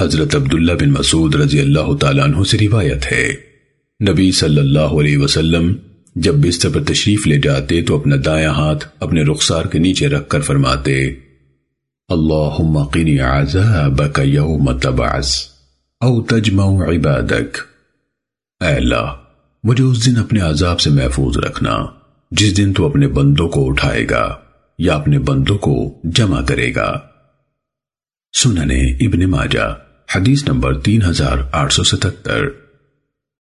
حضرت عبداللہ بن مسعود رضی اللہ تعالیٰ عنہ سے روایت ہے۔ نبی صلی اللہ علیہ وسلم جب بستر پر تشریف لے جاتے تو اپنا دایاں ہاتھ اپنے رخسار کے نیچے رکھ کر فرماتے، اللہم قنی عذابک یوم تبعث او تجمع عبادک. اے اللہ، مجھے اس دن اپنے عذاب سے محفوظ رکھنا، جس دن تو اپنے بندوں کو اٹھائے گا یا اپنے بندوں کو جمع کرے گا۔ سننے ابن ماجہ حدیث نمبر تین ہزار آٹھ سو ستتر